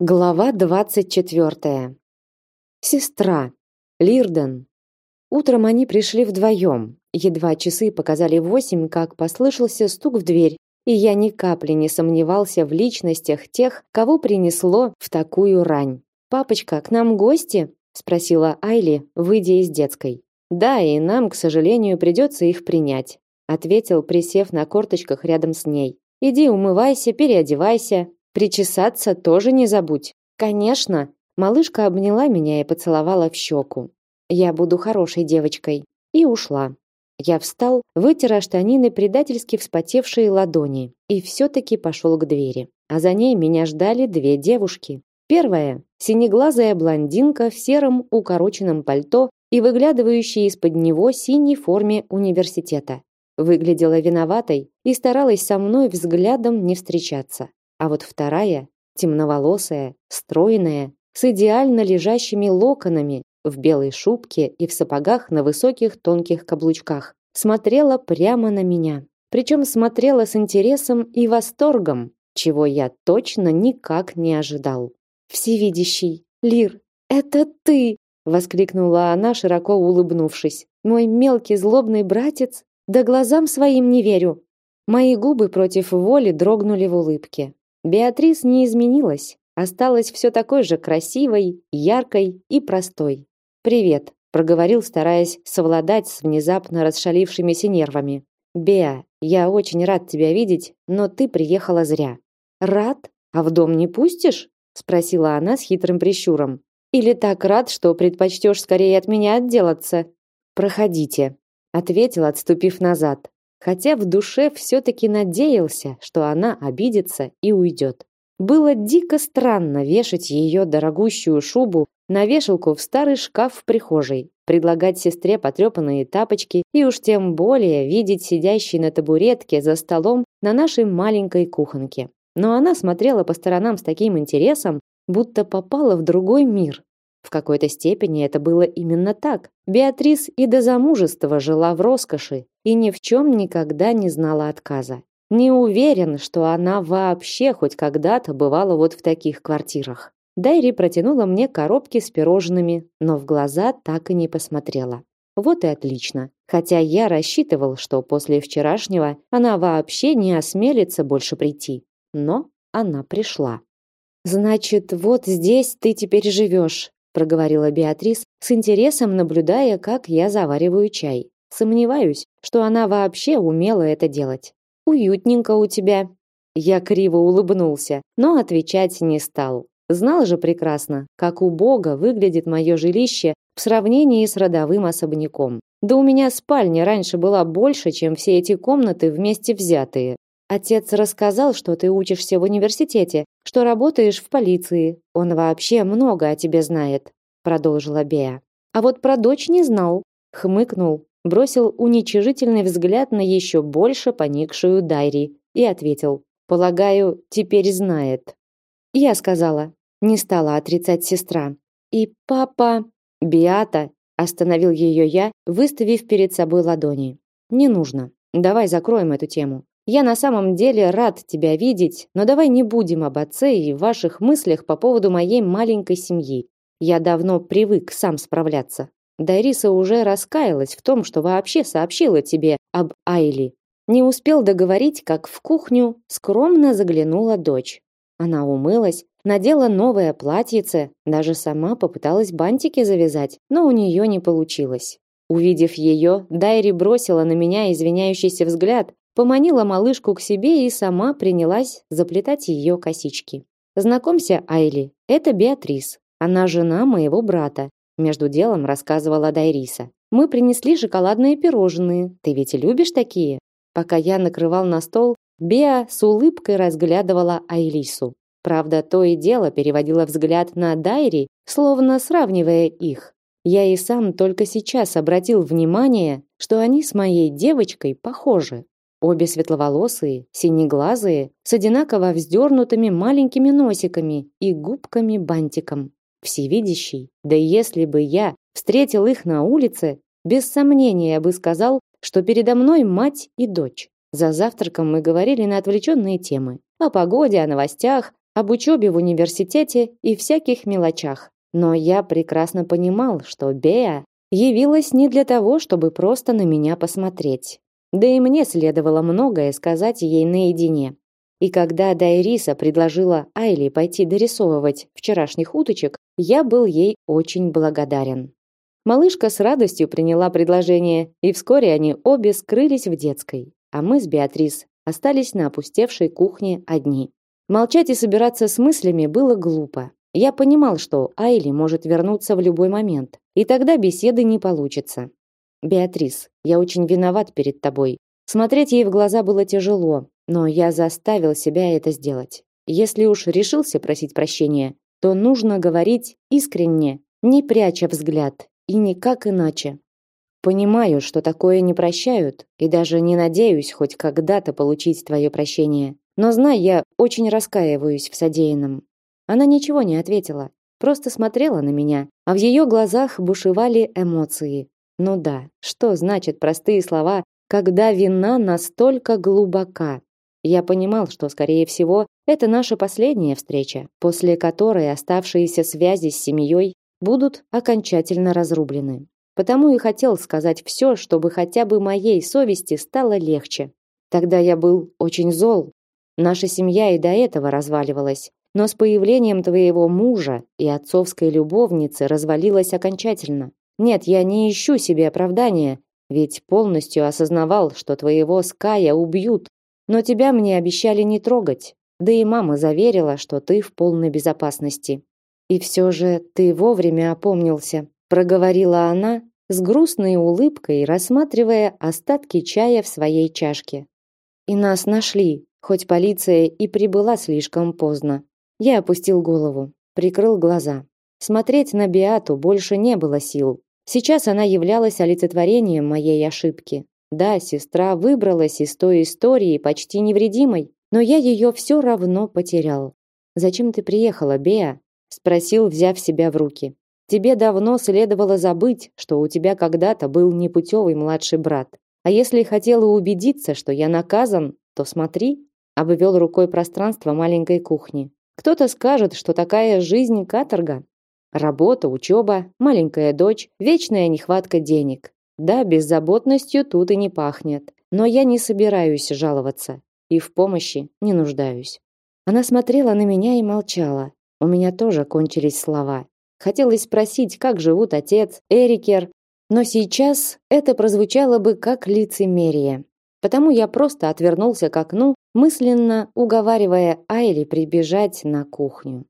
Глава двадцать четвертая. Сестра. Лирден. Утром они пришли вдвоем. Едва часы показали восемь, как послышался стук в дверь, и я ни капли не сомневался в личностях тех, кого принесло в такую рань. «Папочка, к нам гости?» – спросила Айли, выйдя из детской. «Да, и нам, к сожалению, придется их принять», – ответил, присев на корточках рядом с ней. «Иди умывайся, переодевайся, Причесаться тоже не забудь. Конечно. Малышка обняла меня и поцеловала в щеку. Я буду хорошей девочкой. И ушла. Я встал, вытер о штанины предательски вспотевшие ладони и все-таки пошел к двери. А за ней меня ждали две девушки. Первая – синеглазая блондинка в сером укороченном пальто и выглядывающей из-под него синей форме университета. Выглядела виноватой и старалась со мной взглядом не встречаться. А вот вторая, темноволосая, стройная, с идеально лежащими локонами, в белой шубке и в сапогах на высоких тонких каблучках, смотрела прямо на меня. Причем смотрела с интересом и восторгом, чего я точно никак не ожидал. «Всевидящий! Лир, это ты!» воскликнула она, широко улыбнувшись. «Мой мелкий злобный братец? Да глазам своим не верю!» Мои губы против воли дрогнули в улыбке. Беатрис не изменилась, осталась все такой же красивой, яркой и простой. «Привет», — проговорил, стараясь совладать с внезапно расшалившимися нервами. «Беа, я очень рад тебя видеть, но ты приехала зря». «Рад? А в дом не пустишь?» — спросила она с хитрым прищуром. «Или так рад, что предпочтешь скорее от меня отделаться?» «Проходите», — ответил, отступив назад хотя в душе все-таки надеялся, что она обидится и уйдет. Было дико странно вешать ее дорогущую шубу на вешалку в старый шкаф в прихожей, предлагать сестре потрепанные тапочки и уж тем более видеть сидящей на табуретке за столом на нашей маленькой кухонке. Но она смотрела по сторонам с таким интересом, будто попала в другой мир. В какой-то степени это было именно так. Беатрис и до замужества жила в роскоши и ни в чем никогда не знала отказа. Не уверен, что она вообще хоть когда-то бывала вот в таких квартирах. Дайри протянула мне коробки с пирожными, но в глаза так и не посмотрела. Вот и отлично. Хотя я рассчитывал, что после вчерашнего она вообще не осмелится больше прийти. Но она пришла. Значит, вот здесь ты теперь живешь, проговорила Беатрис с интересом наблюдая, как я завариваю чай. Сомневаюсь, что она вообще умела это делать. Уютненько у тебя. Я криво улыбнулся, но отвечать не стал. Знал же прекрасно, как убого выглядит мое жилище в сравнении с родовым особняком. Да у меня спальня раньше была больше, чем все эти комнаты вместе взятые. Отец рассказал, что ты учишься в университете, что работаешь в полиции. Он вообще много о тебе знает, продолжила Беа. А вот про дочь не знал, хмыкнул, бросил уничижительный взгляд на еще больше поникшую Дайри и ответил: "Полагаю, теперь знает". Я сказала, не стала отрицать сестра. И папа Биата остановил ее я, выставив перед собой ладони. Не нужно. Давай закроем эту тему. Я на самом деле рад тебя видеть, но давай не будем об отце и ваших мыслях по поводу моей маленькой семьи. Я давно привык сам справляться. Дайриса уже раскаялась в том, что вообще сообщила тебе об Айли. Не успел договорить, как в кухню скромно заглянула дочь. Она умылась, надела новое платьице, даже сама попыталась бантики завязать, но у нее не получилось. Увидев ее, Дайри бросила на меня извиняющийся взгляд, поманила малышку к себе и сама принялась заплетать ее косички. Знакомься, Айли, это Беатрис. Она жена моего брата. Между делом рассказывала Дайриса. Мы принесли шоколадные пирожные. Ты ведь любишь такие? Пока я накрывал на стол, Беа с улыбкой разглядывала Айлису. Правда, то и дело переводила взгляд на Дайри, словно сравнивая их. Я и сам только сейчас обратил внимание, что они с моей девочкой похожи. Обе светловолосые, синеглазые, с одинаково вздернутыми маленькими носиками и губками-бантиком. Всевидящий, да если бы я встретил их на улице, без сомнения я бы сказал, что передо мной мать и дочь. За завтраком мы говорили на отвлеченные темы. О погоде, о новостях, об учебе в университете и всяких мелочах. Но я прекрасно понимал, что Беа явилась не для того, чтобы просто на меня посмотреть. Да и мне следовало многое сказать ей наедине. И когда Дайриса предложила Айли пойти дорисовывать вчерашних уточек, я был ей очень благодарен. Малышка с радостью приняла предложение, и вскоре они обе скрылись в детской, а мы с Беатрис остались на опустевшей кухне одни. Молчать и собираться с мыслями было глупо. Я понимал, что Айли может вернуться в любой момент, и тогда беседы не получится. Беатрис, я очень виноват перед тобой. Смотреть ей в глаза было тяжело, но я заставил себя это сделать. Если уж решился просить прощения, то нужно говорить искренне, не пряча взгляд, и никак иначе. Понимаю, что такое не прощают, и даже не надеюсь хоть когда-то получить твое прощение. Но знай, я очень раскаиваюсь в содеянном. Она ничего не ответила, просто смотрела на меня, а в ее глазах бушевали эмоции. Ну да, что значит простые слова, когда вина настолько глубока? Я понимал, что, скорее всего, это наша последняя встреча, после которой оставшиеся связи с семьей будут окончательно разрублены. Потому и хотел сказать все, чтобы хотя бы моей совести стало легче. Тогда я был очень зол. Наша семья и до этого разваливалась, но с появлением твоего мужа и отцовской любовницы развалилась окончательно. Нет, я не ищу себе оправдания, ведь полностью осознавал, что твоего Ская убьют, но тебя мне обещали не трогать. Да и мама заверила, что ты в полной безопасности. И все же ты вовремя опомнился, проговорила она с грустной улыбкой, рассматривая остатки чая в своей чашке. И нас нашли, хоть полиция и прибыла слишком поздно. Я опустил голову, прикрыл глаза. Смотреть на Биату больше не было сил. Сейчас она являлась олицетворением моей ошибки. Да, сестра выбралась из той истории почти невредимой, но я ее все равно потерял. Зачем ты приехала, Беа? спросил, взяв себя в руки. Тебе давно следовало забыть, что у тебя когда-то был непутевый младший брат. А если хотела убедиться, что я наказан, то смотри, обвел рукой пространство маленькой кухни. Кто-то скажет, что такая жизнь каторга. Работа, учеба, маленькая дочь, вечная нехватка денег. Да, беззаботностью тут и не пахнет. Но я не собираюсь жаловаться и в помощи не нуждаюсь. Она смотрела на меня и молчала. У меня тоже кончились слова. Хотелось спросить, как живут отец, Эрикер, но сейчас это прозвучало бы как лицемерие. Потому я просто отвернулся к окну, мысленно уговаривая Айли прибежать на кухню.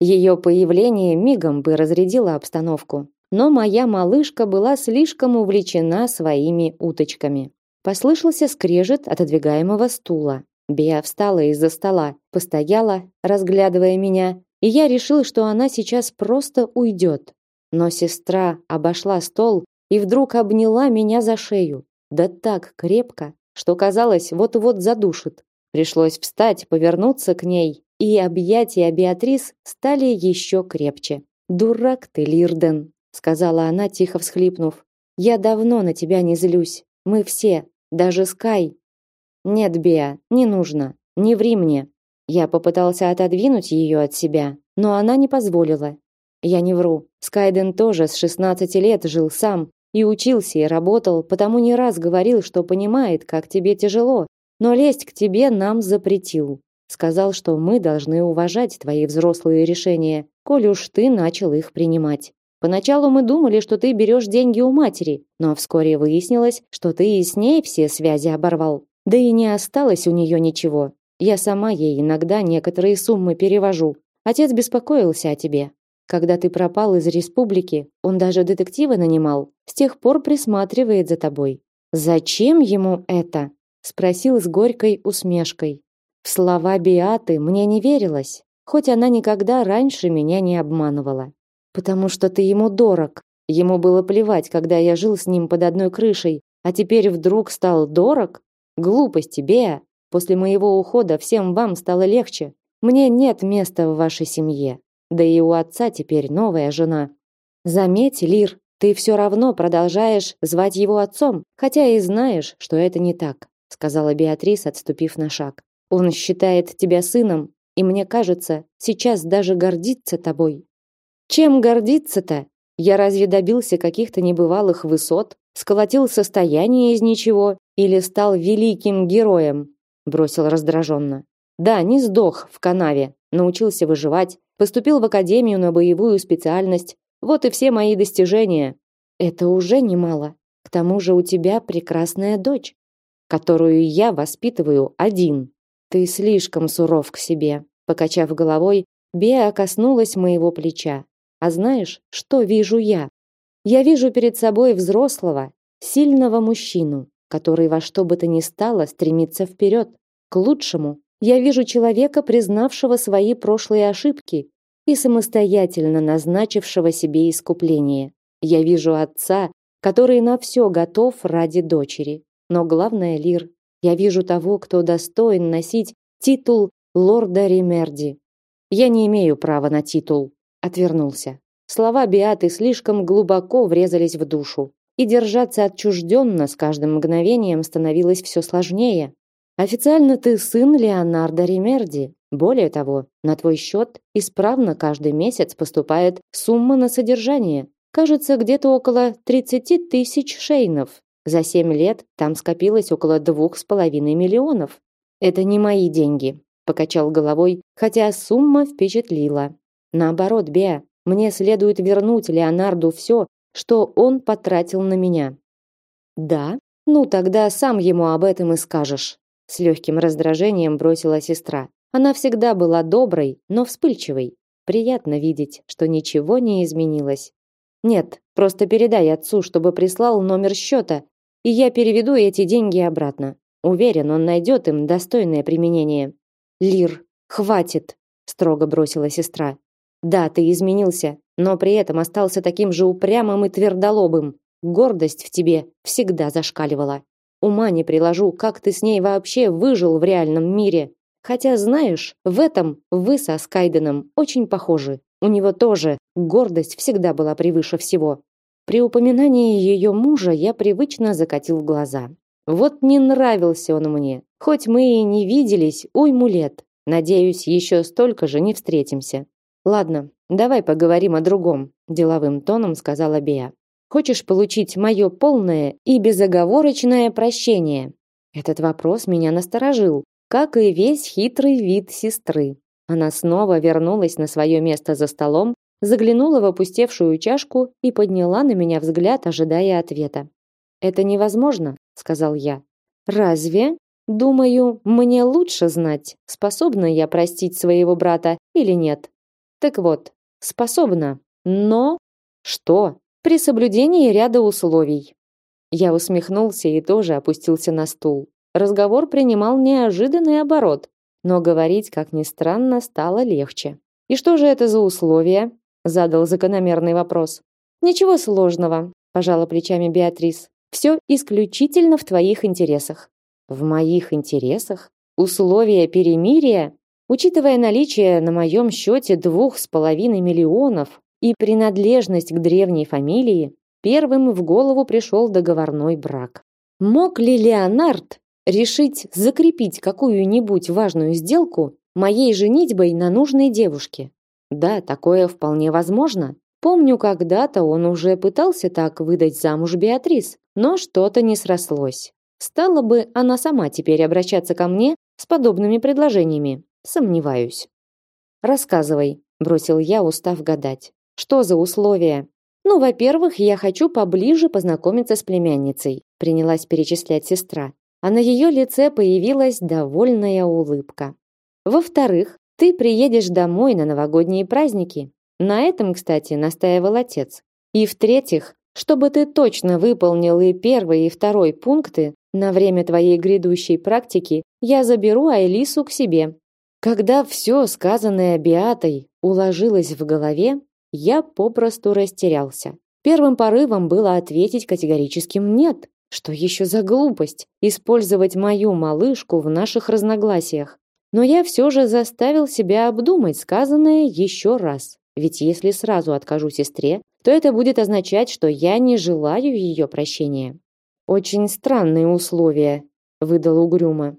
Ее появление мигом бы разрядило обстановку, но моя малышка была слишком увлечена своими уточками. Послышался скрежет отодвигаемого стула. Бия встала из-за стола, постояла, разглядывая меня, и я решил, что она сейчас просто уйдет. Но сестра обошла стол и вдруг обняла меня за шею, да так крепко, что казалось, вот-вот задушит. Пришлось встать, повернуться к ней, и объятия Беатрис стали еще крепче. «Дурак ты, Лирден», — сказала она, тихо всхлипнув. «Я давно на тебя не злюсь. Мы все, даже Скай». «Нет, Беа, не нужно. Не ври мне. Я попытался отодвинуть ее от себя, но она не позволила. Я не вру. Скайден тоже с 16 лет жил сам и учился и работал, потому не раз говорил, что понимает, как тебе тяжело, но лезть к тебе нам запретил. Сказал, что мы должны уважать твои взрослые решения, коль уж ты начал их принимать. Поначалу мы думали, что ты берешь деньги у матери, но вскоре выяснилось, что ты и с ней все связи оборвал. Да и не осталось у нее ничего. Я сама ей иногда некоторые суммы перевожу. Отец беспокоился о тебе. Когда ты пропал из республики, он даже детектива нанимал. С тех пор присматривает за тобой. Зачем ему это? спросил с горькой усмешкой. В слова Биаты мне не верилось, хоть она никогда раньше меня не обманывала. Потому что ты ему дорог. Ему было плевать, когда я жил с ним под одной крышей, а теперь вдруг стал дорог? Глупости, Беа. После моего ухода всем вам стало легче. Мне нет места в вашей семье. Да и у отца теперь новая жена. Заметь, Лир, ты все равно продолжаешь звать его отцом, хотя и знаешь, что это не так, сказала Беатрис, отступив на шаг. Он считает тебя сыном и мне кажется, сейчас даже гордится тобой. Чем гордиться-то? Я разве добился каких-то небывалых высот, сколотил состояние из ничего или стал великим героем? бросил раздраженно. Да, не сдох в канаве, научился выживать, поступил в академию на боевую специальность. Вот и все мои достижения. Это уже немало. К тому же у тебя прекрасная дочь, которую я воспитываю один. Ты слишком суров к себе, покачав головой, Беа коснулась моего плеча. А знаешь, что вижу я? Я вижу перед собой взрослого, сильного мужчину, который во что бы то ни стало стремится вперед, к лучшему. Я вижу человека, признавшего свои прошлые ошибки и самостоятельно назначившего себе искупление. Я вижу отца, который на все готов ради дочери. Но главное, Лир, я вижу того, кто достоин носить титул лорда Ремерди. Я не имею права на титул, отвернулся. Слова Биаты слишком глубоко врезались в душу, и держаться отчужденно с каждым мгновением становилось все сложнее. Официально ты сын Леонардо Ремерди. Более того, на твой счет исправно каждый месяц поступает сумма на содержание. Кажется, где-то около 30 тысяч шейнов. За семь лет там скопилось около двух с половиной миллионов. Это не мои деньги, покачал головой, хотя сумма впечатлила. Наоборот, Беа, мне следует вернуть Леонарду все, что он потратил на меня. Да? Ну тогда сам ему об этом и скажешь, с легким раздражением бросила сестра. Она всегда была доброй, но вспыльчивой. Приятно видеть, что ничего не изменилось. Нет, просто передай отцу, чтобы прислал номер счета, и я переведу эти деньги обратно. Уверен, он найдет им достойное применение. Лир, хватит, строго бросила сестра. Да, ты изменился, но при этом остался таким же упрямым и твердолобым. Гордость в тебе всегда зашкаливала. Ума не приложу, как ты с ней вообще выжил в реальном мире. Хотя, знаешь, в этом вы со Скайденом очень похожи. У него тоже гордость всегда была превыше всего. При упоминании ее мужа я привычно закатил глаза. Вот не нравился он мне. Хоть мы и не виделись уйму лет. Надеюсь, еще столько же не встретимся. Ладно, давай поговорим о другом, деловым тоном сказала Беа. Хочешь получить мое полное и безоговорочное прощение? Этот вопрос меня насторожил, как и весь хитрый вид сестры. Она снова вернулась на свое место за столом, заглянула в опустевшую чашку и подняла на меня взгляд, ожидая ответа. Это невозможно, сказал я. Разве? Думаю, мне лучше знать, способна я простить своего брата или нет. Так вот, способна, но что? При соблюдении ряда условий. Я усмехнулся и тоже опустился на стул. Разговор принимал неожиданный оборот, но говорить, как ни странно, стало легче. И что же это за условия? Задал закономерный вопрос. Ничего сложного, пожала плечами Беатрис. Все исключительно в твоих интересах. В моих интересах? Условия перемирия? Учитывая наличие на моем счете двух с половиной миллионов и принадлежность к древней фамилии, первым в голову пришел договорной брак. Мог ли Леонард решить закрепить какую-нибудь важную сделку моей женитьбой на нужной девушке? Да, такое вполне возможно. Помню, когда-то он уже пытался так выдать замуж Беатрис, но что-то не срослось. Стала бы она сама теперь обращаться ко мне с подобными предложениями? Сомневаюсь. Рассказывай, бросил я, устав гадать. Что за условия? Ну, во-первых, я хочу поближе познакомиться с племянницей, принялась перечислять сестра. А на ее лице появилась довольная улыбка. Во-вторых, ты приедешь домой на новогодние праздники. На этом, кстати, настаивал отец. И в-третьих, чтобы ты точно выполнил и первый, и второй пункты, на время твоей грядущей практики я заберу Айлису к себе. Когда все сказанное Биатой уложилось в голове, я попросту растерялся. Первым порывом было ответить категорическим «нет». Что еще за глупость использовать мою малышку в наших разногласиях? Но я все же заставил себя обдумать сказанное еще раз. Ведь если сразу откажу сестре, то это будет означать, что я не желаю ее прощения. Очень странные условия, выдал угрюмо.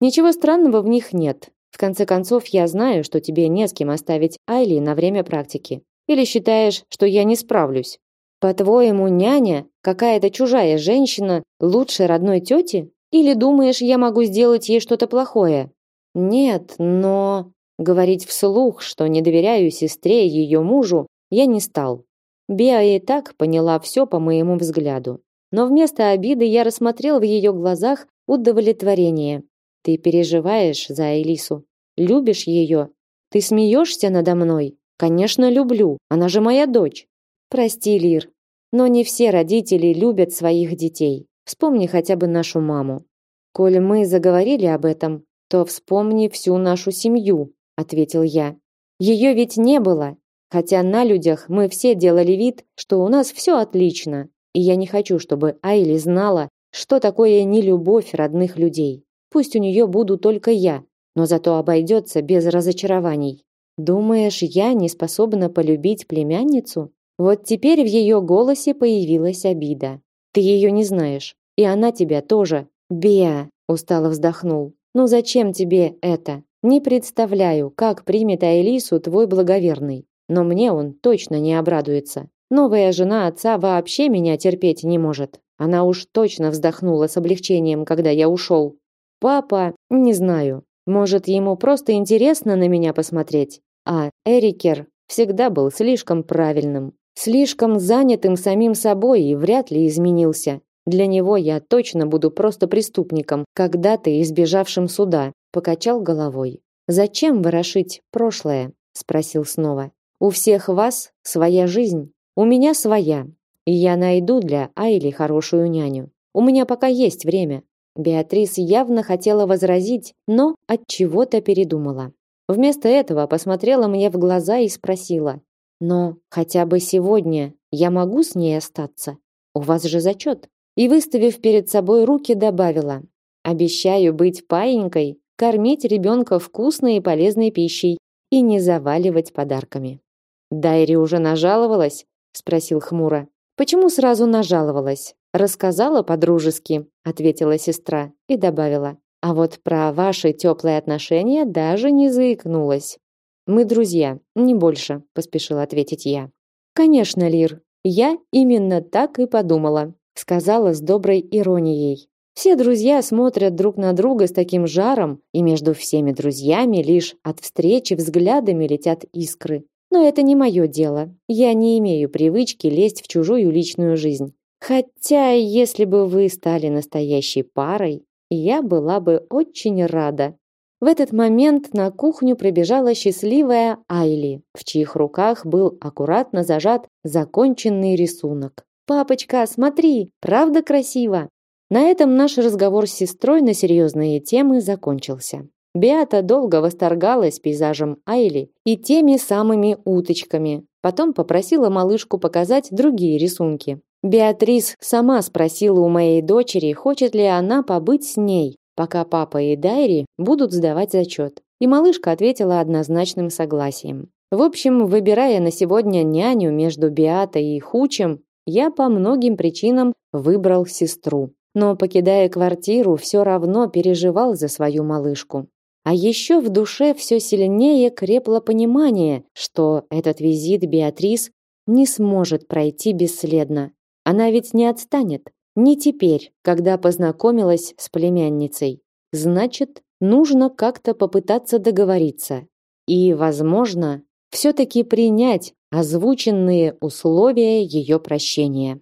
Ничего странного в них нет, В конце концов, я знаю, что тебе не с кем оставить Айли на время практики. Или считаешь, что я не справлюсь? По-твоему, няня, какая-то чужая женщина, лучше родной тети? Или думаешь, я могу сделать ей что-то плохое? Нет, но говорить вслух, что не доверяю сестре и ее мужу, я не стал. Беа и так поняла все по моему взгляду. Но вместо обиды я рассмотрел в ее глазах удовлетворение. Ты переживаешь за Элису, любишь ее. Ты смеешься надо мной? Конечно, люблю. Она же моя дочь. Прости, Лир, но не все родители любят своих детей. Вспомни хотя бы нашу маму. Коль мы заговорили об этом, то вспомни всю нашу семью, ответил я. Ее ведь не было, хотя на людях мы все делали вид, что у нас все отлично, и я не хочу, чтобы Айли знала, что такое нелюбовь родных людей. Пусть у нее буду только я, но зато обойдется без разочарований. Думаешь, я не способна полюбить племянницу? Вот теперь в ее голосе появилась обида. Ты ее не знаешь, и она тебя тоже. Беа, устало вздохнул. Ну зачем тебе это? Не представляю, как примет Аэлису твой благоверный. Но мне он точно не обрадуется. Новая жена отца вообще меня терпеть не может. Она уж точно вздохнула с облегчением, когда я ушел. Папа, не знаю, может, ему просто интересно на меня посмотреть. А Эрикер всегда был слишком правильным, слишком занятым самим собой и вряд ли изменился. Для него я точно буду просто преступником, когда-то избежавшим суда, покачал головой. Зачем ворошить прошлое? спросил снова. У всех вас своя жизнь, у меня своя. И я найду для Айли хорошую няню. У меня пока есть время. Беатрис явно хотела возразить, но от чего-то передумала. Вместо этого посмотрела мне в глаза и спросила: "Но хотя бы сегодня я могу с ней остаться? У вас же зачет?» И выставив перед собой руки, добавила: "Обещаю быть паинькой, кормить ребенка вкусной и полезной пищей и не заваливать подарками". Дайри уже нажаловалась, спросил хмуро. Почему сразу нажаловалась? Рассказала по-дружески, ответила сестра и добавила: "А вот про ваши теплые отношения даже не заикнулась. Мы друзья, не больше", поспешила ответить я. Конечно, Лир, я именно так и подумала, сказала с доброй иронией. Все друзья смотрят друг на друга с таким жаром, и между всеми друзьями лишь от встречи взглядами летят искры. Но это не мое дело. Я не имею привычки лезть в чужую личную жизнь. Хотя, если бы вы стали настоящей парой, я была бы очень рада. В этот момент на кухню прибежала счастливая Айли, в чьих руках был аккуратно зажат законченный рисунок. Папочка, смотри, правда красиво. На этом наш разговор с сестрой на серьезные темы закончился. Беата долго восторгалась пейзажем Айли и теми самыми уточками. Потом попросила малышку показать другие рисунки. Беатрис сама спросила у моей дочери, хочет ли она побыть с ней, пока папа и Дайри будут сдавать зачет. И малышка ответила однозначным согласием. В общем, выбирая на сегодня няню между Беатой и Хучем, я по многим причинам выбрал сестру. Но покидая квартиру, все равно переживал за свою малышку. А еще в душе все сильнее крепло понимание, что этот визит Беатрис не сможет пройти бесследно. Она ведь не отстанет. Не теперь, когда познакомилась с племянницей. Значит, нужно как-то попытаться договориться. И, возможно, все-таки принять озвученные условия ее прощения.